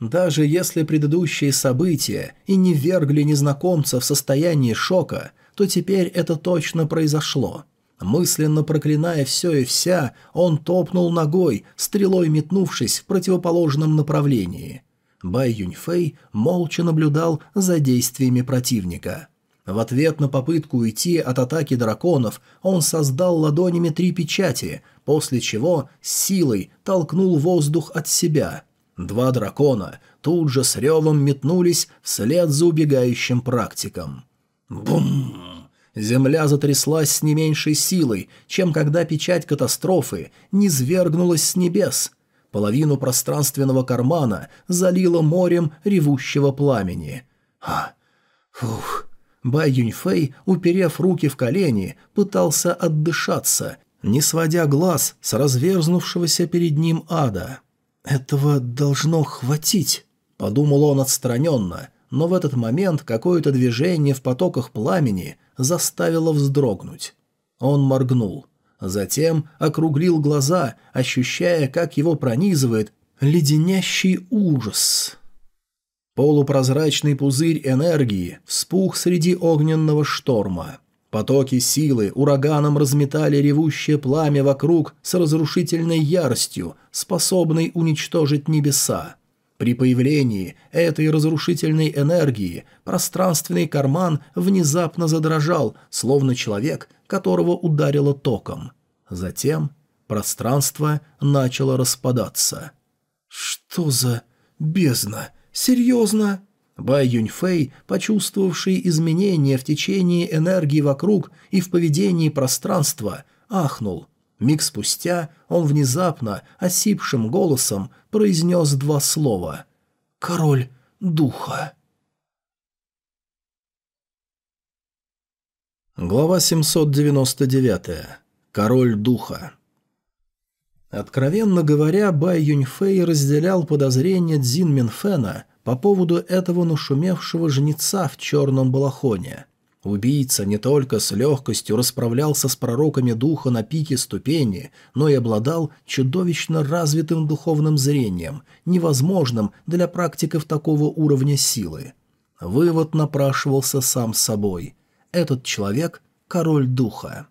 Speaker 1: Даже если предыдущие события и не вергли незнакомца в состояние шока, то теперь это точно произошло. Мысленно проклиная все и вся, он топнул ногой, стрелой метнувшись в противоположном направлении. Бай Юньфэй молча наблюдал за действиями противника. В ответ на попытку уйти от атаки драконов он создал ладонями три печати, после чего силой толкнул воздух от себя – Два дракона тут же с ревом метнулись вслед за убегающим практиком. Бум! Земля затряслась с не меньшей силой, чем когда печать катастрофы низвергнулась с небес. Половину пространственного кармана залило морем ревущего пламени. А, фух. Бай Юньфэй, уперев руки в колени, пытался отдышаться, не сводя глаз с разверзнувшегося перед ним ада. «Этого должно хватить», — подумал он отстраненно, но в этот момент какое-то движение в потоках пламени заставило вздрогнуть. Он моргнул. Затем округлил глаза, ощущая, как его пронизывает леденящий ужас. Полупрозрачный пузырь энергии вспух среди огненного шторма. Потоки силы ураганом разметали ревущее пламя вокруг с разрушительной яростью, способной уничтожить небеса. При появлении этой разрушительной энергии пространственный карман внезапно задрожал, словно человек, которого ударило током. Затем пространство начало распадаться. «Что за бездна? Серьезно?» Бай Юньфэй, почувствовавший изменения в течение энергии вокруг и в поведении пространства, ахнул. Миг спустя он внезапно, осипшим голосом, произнес два слова. «Король духа». Глава 799. Король духа. Откровенно говоря, Бай Юньфэй разделял подозрения Цзин Минфена по поводу этого нашумевшего жнеца в черном балахоне. Убийца не только с легкостью расправлялся с пророками духа на пике ступени, но и обладал чудовищно развитым духовным зрением, невозможным для практиков такого уровня силы. Вывод напрашивался сам собой. Этот человек – король духа.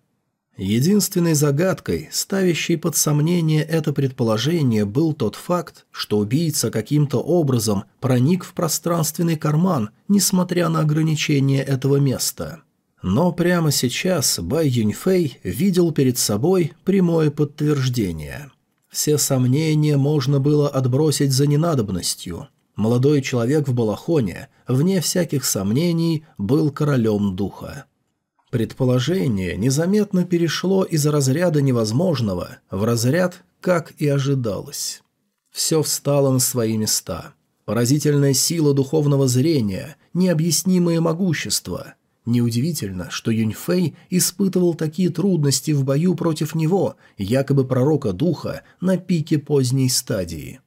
Speaker 1: Единственной загадкой, ставящей под сомнение это предположение, был тот факт, что убийца каким-то образом проник в пространственный карман, несмотря на ограничения этого места. Но прямо сейчас Бай Юньфэй видел перед собой прямое подтверждение. Все сомнения можно было отбросить за ненадобностью. Молодой человек в балахоне, вне всяких сомнений, был королем духа. Предположение незаметно перешло из разряда невозможного в разряд, как и ожидалось. Все встало на свои места. Поразительная сила духовного зрения, необъяснимое могущество. Неудивительно, что Юньфэй испытывал такие трудности в бою против него, якобы пророка духа, на пике поздней стадии.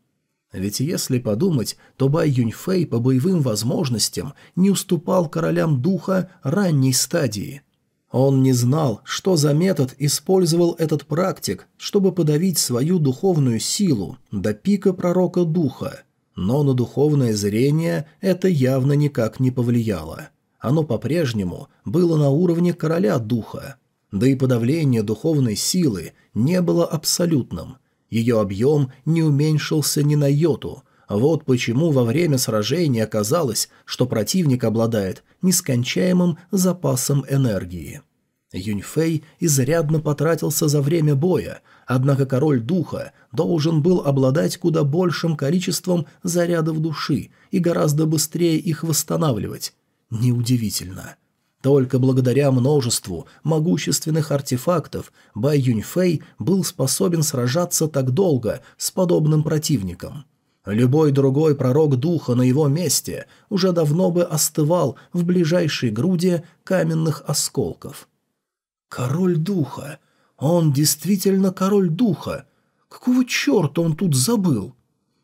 Speaker 1: Ведь если подумать, то Бай Юньфэй по боевым возможностям не уступал королям духа ранней стадии – он не знал, что за метод использовал этот практик, чтобы подавить свою духовную силу до пика пророка духа, но на духовное зрение это явно никак не повлияло. Оно по-прежнему было на уровне короля духа, да и подавление духовной силы не было абсолютным. Ее объем не уменьшился ни на йоту – вот почему во время сражения оказалось, что противник обладает нескончаемым запасом энергии. Юньфэй изрядно потратился за время боя, однако король духа должен был обладать куда большим количеством зарядов души и гораздо быстрее их восстанавливать. Неудивительно. Только благодаря множеству могущественных артефактов Бай Юньфэй был способен сражаться так долго с подобным противником. Любой другой пророк духа на его месте уже давно бы остывал в ближайшей груди каменных осколков. «Король духа! Он действительно король духа! Какого черта он тут забыл?»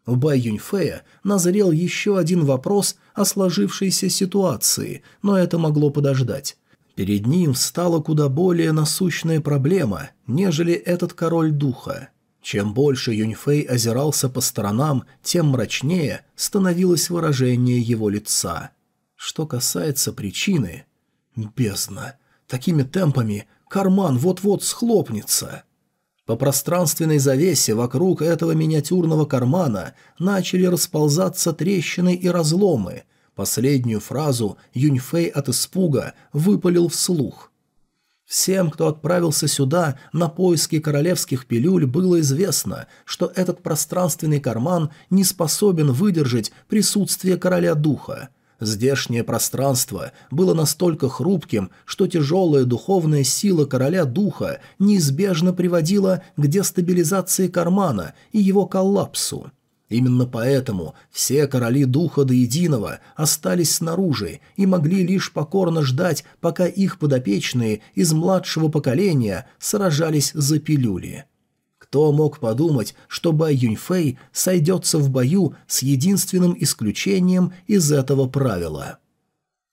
Speaker 1: У Бай Юньфея назрел еще один вопрос о сложившейся ситуации, но это могло подождать. Перед ним встала куда более насущная проблема, нежели этот король духа. Чем больше Юньфэй озирался по сторонам, тем мрачнее становилось выражение его лица. Что касается причины... Бездна. Такими темпами карман вот-вот схлопнется. По пространственной завесе вокруг этого миниатюрного кармана начали расползаться трещины и разломы. Последнюю фразу Юньфэй от испуга выпалил вслух. Всем, кто отправился сюда на поиски королевских пилюль, было известно, что этот пространственный карман не способен выдержать присутствие короля духа. Здешнее пространство было настолько хрупким, что тяжелая духовная сила короля духа неизбежно приводила к дестабилизации кармана и его коллапсу. Именно поэтому все короли духа до единого остались снаружи и могли лишь покорно ждать, пока их подопечные из младшего поколения сражались за пилюли. Кто мог подумать, что Бай Юньфэй сойдется в бою с единственным исключением из этого правила?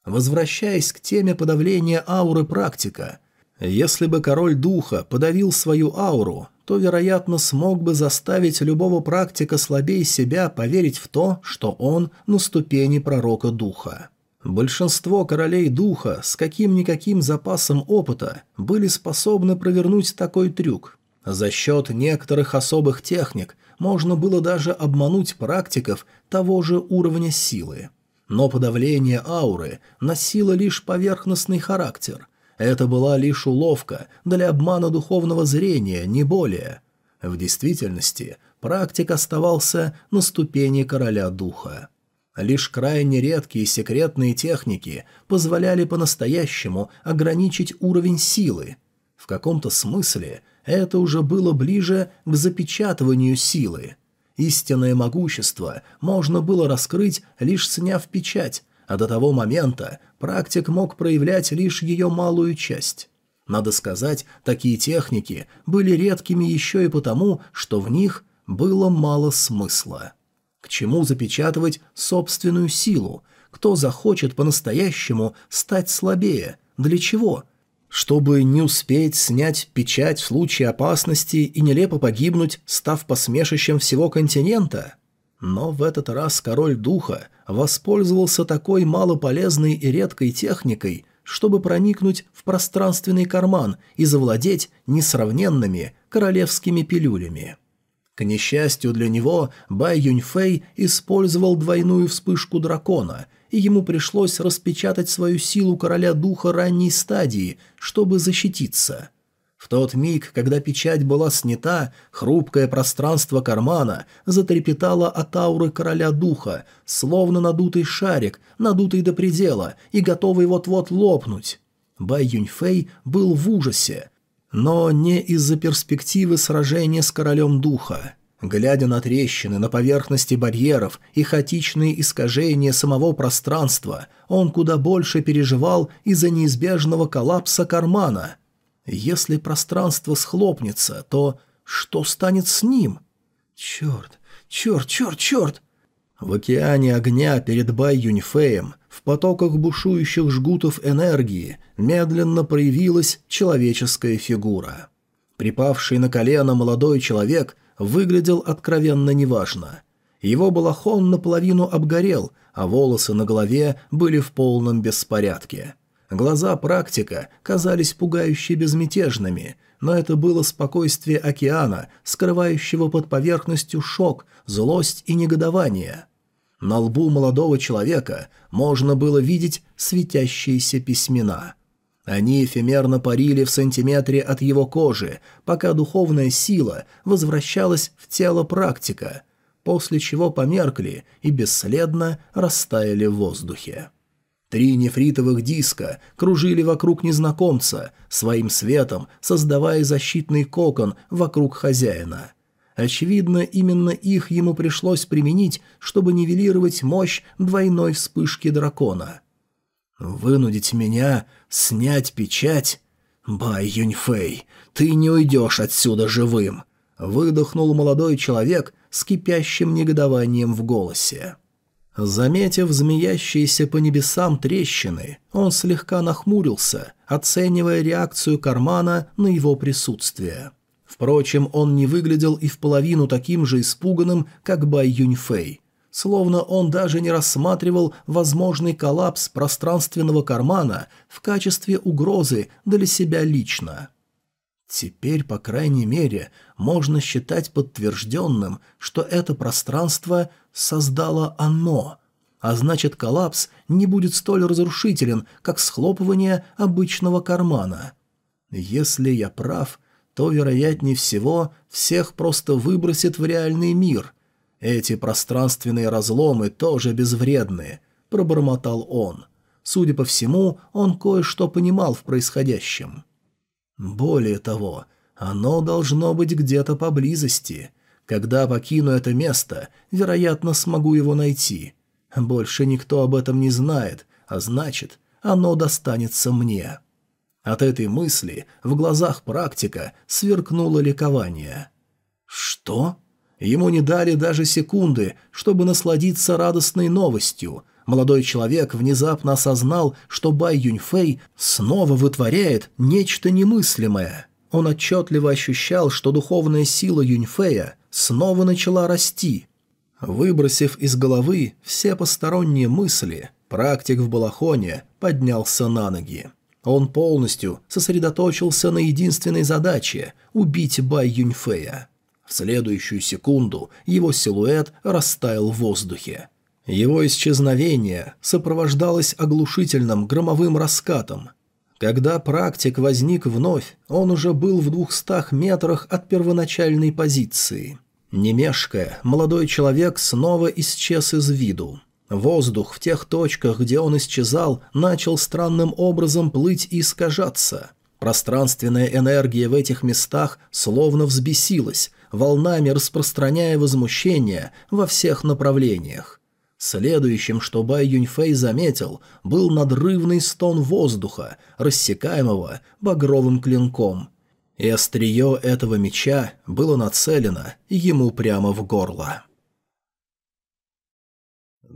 Speaker 1: Возвращаясь к теме подавления ауры практика, если бы король духа подавил свою ауру, то, вероятно, смог бы заставить любого практика слабее себя поверить в то, что он на ступени пророка духа. Большинство королей духа с каким-никаким запасом опыта были способны провернуть такой трюк. За счет некоторых особых техник можно было даже обмануть практиков того же уровня силы. Но подавление ауры носило лишь поверхностный характер – это была лишь уловка для обмана духовного зрения, не более. В действительности, практик оставался на ступени короля духа. Лишь крайне редкие секретные техники позволяли по-настоящему ограничить уровень силы. В каком-то смысле это уже было ближе к запечатыванию силы. Истинное могущество можно было раскрыть, лишь сняв печать, а до того момента практик мог проявлять лишь ее малую часть. Надо сказать, такие техники были редкими еще и потому, что в них было мало смысла. К чему запечатывать собственную силу? Кто захочет по-настоящему стать слабее? Для чего? Чтобы не успеть снять печать в случае опасности и нелепо погибнуть, став посмешищем всего континента? Но в этот раз король духа воспользовался такой малополезной и редкой техникой, чтобы проникнуть в пространственный карман и завладеть несравненными королевскими пилюлями. К несчастью для него, Бай Юньфэй использовал двойную вспышку дракона, и ему пришлось распечатать свою силу короля духа ранней стадии, чтобы защититься. В тот миг, когда печать была снята, хрупкое пространство кармана затрепетало от ауры короля духа, словно надутый шарик, надутый до предела и готовый вот-вот лопнуть. Бай Юньфэй был в ужасе, но не из-за перспективы сражения с королем духа. Глядя на трещины на поверхности барьеров и хаотичные искажения самого пространства, он куда больше переживал из-за неизбежного коллапса кармана – если пространство схлопнется, то что станет с ним? Черт, черт, черт, черт! В океане огня перед Бай Юньфеем, в потоках бушующих жгутов энергии, медленно проявилась человеческая фигура. Припавший на колено молодой человек выглядел откровенно неважно. Его балахон наполовину обгорел, а волосы на голове были в полном беспорядке. Глаза практика казались пугающе безмятежными, но это было спокойствие океана, скрывающего под поверхностью шок, злость и негодование. На лбу молодого человека можно было видеть светящиеся письмена. Они эфемерно парили в сантиметре от его кожи, пока духовная сила возвращалась в тело практика, после чего померкли и бесследно растаяли в воздухе. Три нефритовых диска кружили вокруг незнакомца, своим светом создавая защитный кокон вокруг хозяина. Очевидно, именно их ему пришлось применить, чтобы нивелировать мощь двойной вспышки дракона. «Вынудить меня снять печать? Бай Юньфэй, ты не уйдешь отсюда живым!» — выдохнул молодой человек с кипящим негодованием в голосе. Заметив змеящиеся по небесам трещины, он слегка нахмурился, оценивая реакцию кармана на его присутствие. Впрочем, он не выглядел и в половину таким же испуганным, как Бай Юньфэй. Словно он даже не рассматривал возможный коллапс пространственного кармана в качестве угрозы для себя лично. Теперь, по крайней мере, можно считать подтвержденным, что это пространство создало оно, а значит коллапс не будет столь разрушителен, как схлопывание обычного кармана. Если я прав, то, вероятнее всего, всех просто выбросит в реальный мир. Эти пространственные разломы тоже безвредны, пробормотал он. Судя по всему, он кое-что понимал в происходящем. Более того, оно должно быть где-то поблизости. Когда покину это место, вероятно, смогу его найти. Больше никто об этом не знает, а значит, оно достанется мне. От этой мысли в глазах практика сверкнуло ликование. Что? Ему не дали даже секунды, чтобы насладиться радостной новостью – молодой человек внезапно осознал, что Бай Юньфэй снова вытворяет нечто немыслимое. Он отчетливо ощущал, что духовная сила Юньфэя снова начала расти. Выбросив из головы все посторонние мысли, практик в балахоне поднялся на ноги. Он полностью сосредоточился на единственной задаче – убить Бай Юньфэя. В следующую секунду его силуэт растаял в воздухе. Его исчезновение сопровождалось оглушительным громовым раскатом. Когда практик возник вновь, он уже был в двухстах метрах от первоначальной позиции. Не мешкая, молодой человек снова исчез из виду. Воздух в тех точках, где он исчезал, начал странным образом плыть и искажаться. Пространственная энергия в этих местах словно взбесилась, волнами распространяя возмущение во всех направлениях. Следующим, что Бай Юньфэй заметил, был надрывный стон воздуха, рассекаемого багровым клинком. И острие этого меча было нацелено ему прямо в горло.